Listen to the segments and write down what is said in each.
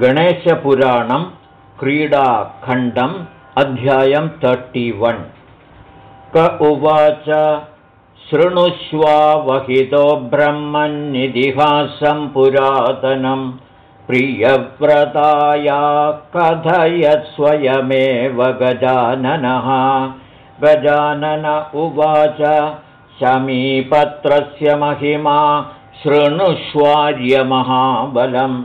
गणेशपुराणं क्रीडाखण्डम् अध्यायं तर्टिवन् क उवाच शृणुष्वावहितो ब्रह्मन्निदिहासं पुरातनं प्रियव्रताया कथयत्स्वयमेव गजाननः गजानन उवाच शमीपत्रस्य महिमा शृणुष्वार्यमहाबलम्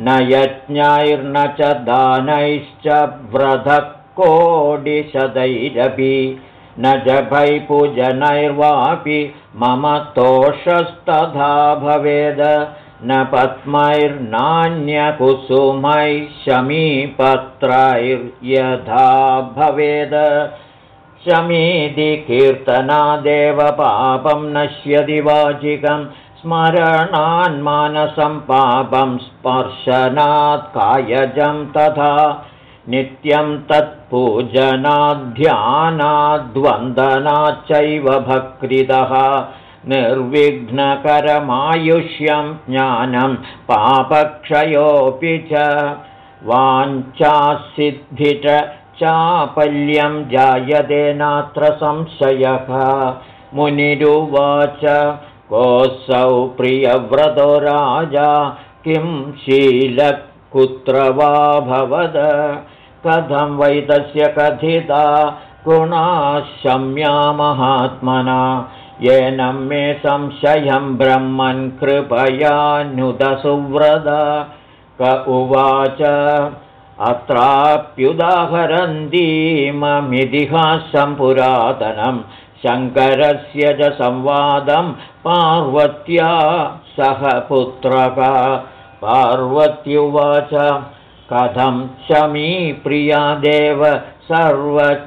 न यज्ञैर्न च दानैश्च व्रतः कोडिशदैरपि न जभैपूजनैर्वापि मम तोषस्तथा भवेद। न पद्मैर्नान्यकुसुमैः शमीपत्रैर्यथा भवेद। शमीति कीर्तनादेव पापं नश्यति वाचिकम् स्मरणान्मानसं पापं स्पर्शनात् कायजं तथा नित्यं तत्पूजनाध्यानाद्वन्दनाच्चैव भक्तिदः निर्विघ्नकरमायुष्यं ज्ञानं पापक्षयोऽपि च वाञ्छासिद्धि चापल्यं जायते नात्र संशयः। मुनिरुवाच कोऽसौ प्रियव्रतो राजा किं शीलः कुत्र वा भवद? कथं वैतस्य कथिता? गुणाशम्या महात्मना। येन मे संशयं ब्रह्मन् कृपयानुदसुव्रत क उवाच अत्राप्युदाहरन्तीममितिहासं पुरातनं शङ्करस्य च संवादं पार्वत्या सह पुत्रक पार्वत्युवाच कथं शमी प्रियादेव सर्वज्ञजगदीश्वर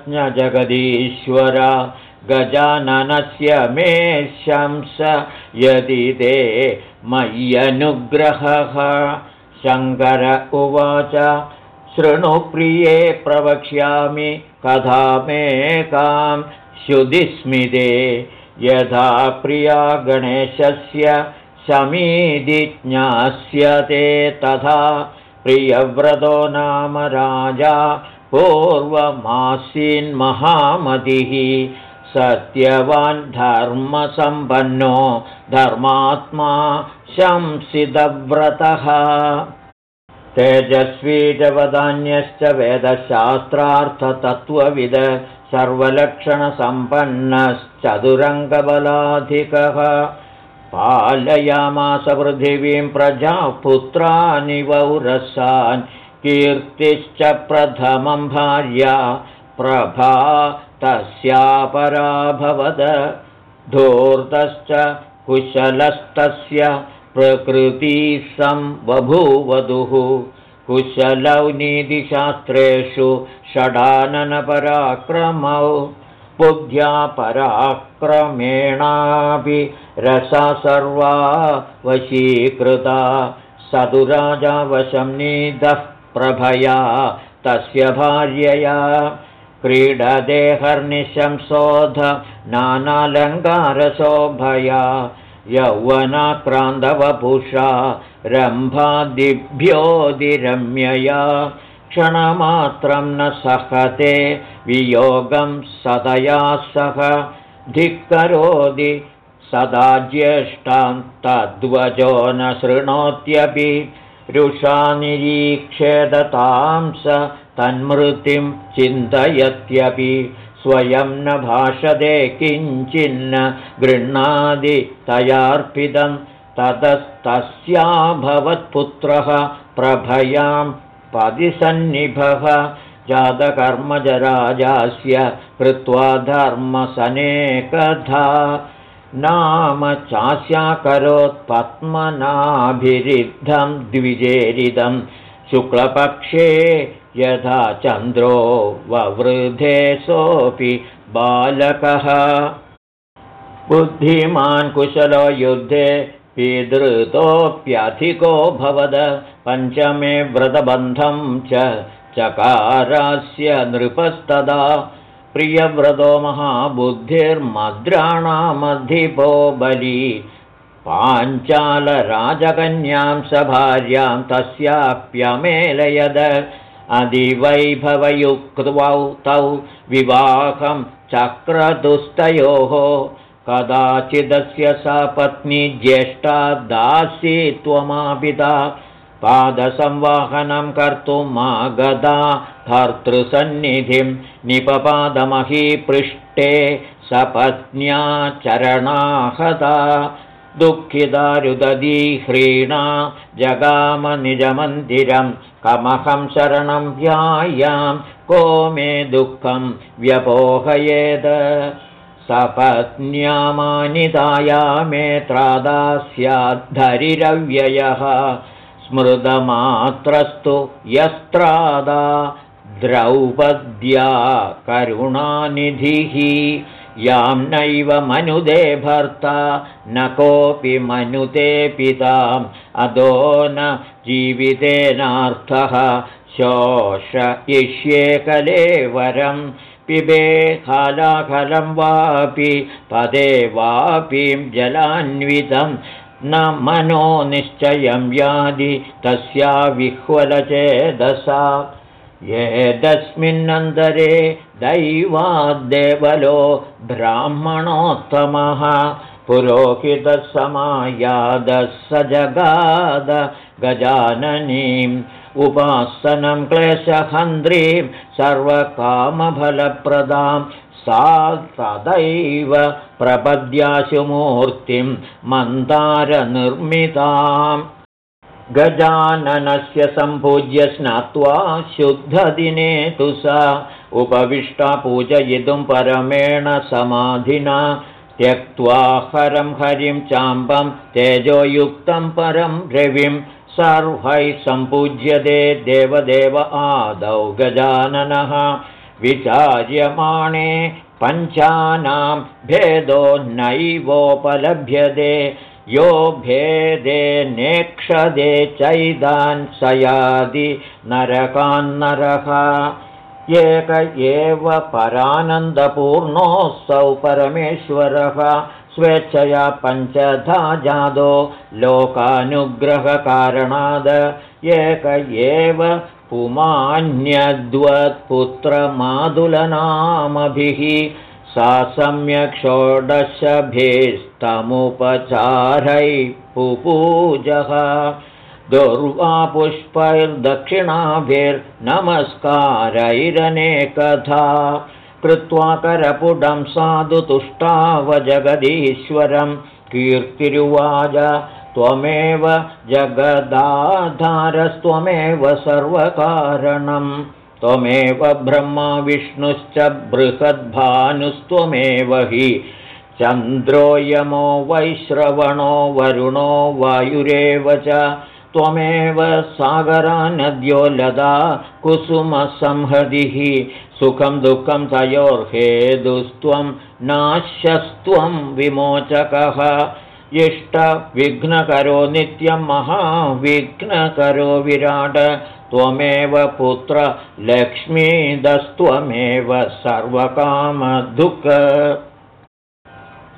गजाननस्य मे शंस यदि ते मय्यनुग्रहः? शङ्कर उवाच शृणुप्रिये प्रवक्ष्यामि कथामेकां शुधिस्मिते यथा प्रिया गणेशस्य शमीदि ज्ञास्यते तथा प्रियव्रतो नाम राजा पूर्वमासीन्महामतिः सत्यवान् धर्मसम्पन्नो धर्मात्मा शंसितव्रतः। तेजस्वी जवदान्यश्च वेदशास्त्रार्थतत्त्वविद सर्वलक्षणसम्पन्नश्चतुरङ्गबलाधिकः। पालयामास पृथिवीं प्रजा पुत्रानि वौरसान् कीर्तिश्च प्रथमं भार्या प्रभा तस्यापराभवद। धूर्तश्च कुशलस्तस्य प्रकृतिसं बभूवधुः कुशलौ नीतिशास्त्रेषु षडाननपराक्रमौ बुद्ध्या पराक्रमेणापि रसा सर्वा वशीकृता। सदुराजावशं नीतः प्रभया तस्य भार्यया। क्रीडदेहर्निशंसोध नानालङ्कारशोभया यौवनाक्रान्तवपुषा रम्भादिभ्योऽधिरम्यया क्षणमात्रं न सहते वियोगं सदया सह। धिक्करोति सदा ज्येष्ठां तद्वजो न शृणोत्यपि। रुषा निरीक्षेदतां स तन्मृतिं चिन्तयत्यपि। स्वयं न भाषते किञ्चिन्न गृह्णादि तयार्पितं ततस्तस्याभवत्पुत्रः प्रभयां पदिसन्निभः। जातकर्मजराजास्य कृत्वा धर्मसनेकधा। नाम चास्याकरोत्पद्मनाभिरिद्धं द्विजेरिदं। शुक्लपक्षे यथा चन्द्रो ववृधे सोऽपि बालकः। बुद्धिमान् कुशलो युद्धे पिधृतोऽप्यधिको भवद। पञ्चमे व्रतबन्धं च चकारास्य नृपस्तदा। प्रियव्रतो महाबुद्धिर्मद्राणामधिपो बली। पाञ्चालराजकन्यां स भार्यां तस्याप्यमेलयद। अधिवैभवयुक्तौ तौ विवाहं चक्रदुस्तयोः कदाचिदस्य सा पत्नी ज्येष्ठा दासी त्वमापिता पादसंवाहनं कर्तुं मा गदा भर्तृसन्निधिं निपपादमही पृष्टे सपत्न्या चरणाहता दुःखिदारुदधी ह्रीणा जगामनिजमन्दिरं कमहं शरणं व्यायां को मे दुःखं व्यपोहयेद सपत्न्यामानिताया मे त्रादा स्याद्धरिरव्ययः स्मृतमात्रस्तु यस्त्रादा द्रौपद्या करुणानिधिः। यां नैव मनुदे भर्ता न कोऽपि मनुते पिताम्। अदो न जीवितेनार्थः शोषयिष्ये कलेवरं पिबे खालाखलं वापि पदे वापीं जलान्वितं न मनो निश्चयं यादि तस्या विह्वलचेदसा। एतस्मिन्नन्तरे दैवाद्देवलो ब्राह्मणोत्तमः पुरोहितसमायादः स जगाद गजाननीम् उपासनं क्लेशहन्त्रीं सर्वकामफलप्रदां सा तदैव प्रपद्याशुमूर्तिं मन्दारनिर्मिताम्। गजाननस्य सम्पूज्य स्नात्वा शुद्धदिने तु सा उपविष्टा पूजयितुं परमेण समाधिना। त्यक्त्वा हरं हरिं चाम्बं तेजोयुक्तं परं रविं सर्वैः सम्पूज्यते देवदेव आदौ गजाननः। विचार्यमाणे पञ्चानां भेदो नैवोपलभ्यते। यो भेदे नेक्षदे चैदान् सयादि नरकान्नरः। एक एव परानन्दपूर्णोऽसौ परमेश्वरः स्वेच्छया पञ्चधा जादो लोकानुग्रहकारणाद। एक एव पुमान्यद्वत्पुत्रमादुलनामभिः सा सम्यक् षोडशभिस्तमुपचारै पुपूजः। दुर्वापुष्पैर्दक्षिणाभिर्नमस्कारैरनेकथा कृत्वा करपुडं साधु तुष्टावजगदीश्वरं कीर्तिरुवाच त्वमेव जगदाधारस्त्वमेव सर्वकारणम् त्वमेव ब्रह्मा विष्णुश्च बृहद्भानुस्त्वमेव हि चन्द्रोयमो वैश्रवणो वरुणो वायुरेव च त्वमेव सागरानद्यो लदा कुसुमसंहतिः सुखं दुःखं तयोर्हेदुस्त्वं नाश्यस्त्वं विमोचकः। इष्टविघ्नकरो नित्यं महाविघ्नकरो विराट त्वमेव पुत्र लक्ष्मीदस्त्वमेव सर्वकामदुःख।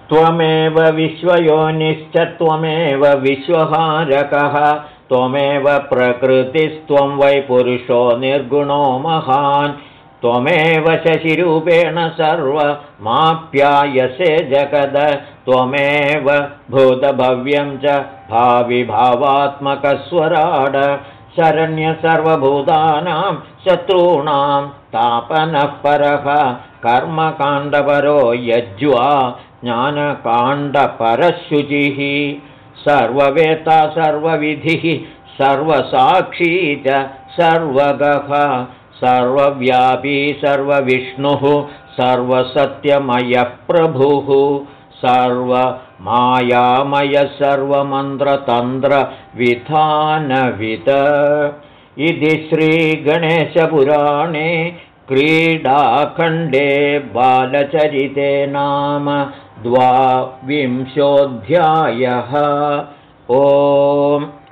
त्वमेव विश्वयोनिश्च त्वमेव विश्वहारकः त्वमेव प्रकृतिस्त्वं वै पुरुषो निर्गुणो महान् त्वमेव शशिरूपेण सर्वमाप्यायसे जगद। त्वमेव भूतभव्यं च भाविभावात्मकस्वराड शरण्यसर्वभूतानां शत्रूणां तापनः परः। कर्मकाण्डपरो यज्वा ज्ञानकाण्डपरशुचिः। सर्ववेता सर्वविधिः सर्वसाक्षी च सर्वगः सर्वव्यापी सर्वविष्णुः सर्वसत्यमयः प्रभुः सर्वमायामय सर्वमन्त्रतन्त्रविधानविद। इति श्रीगणेशपुराणे क्रीडाखण्डे बालचरिते नाम द्वाविंशोऽध्यायः। ओम्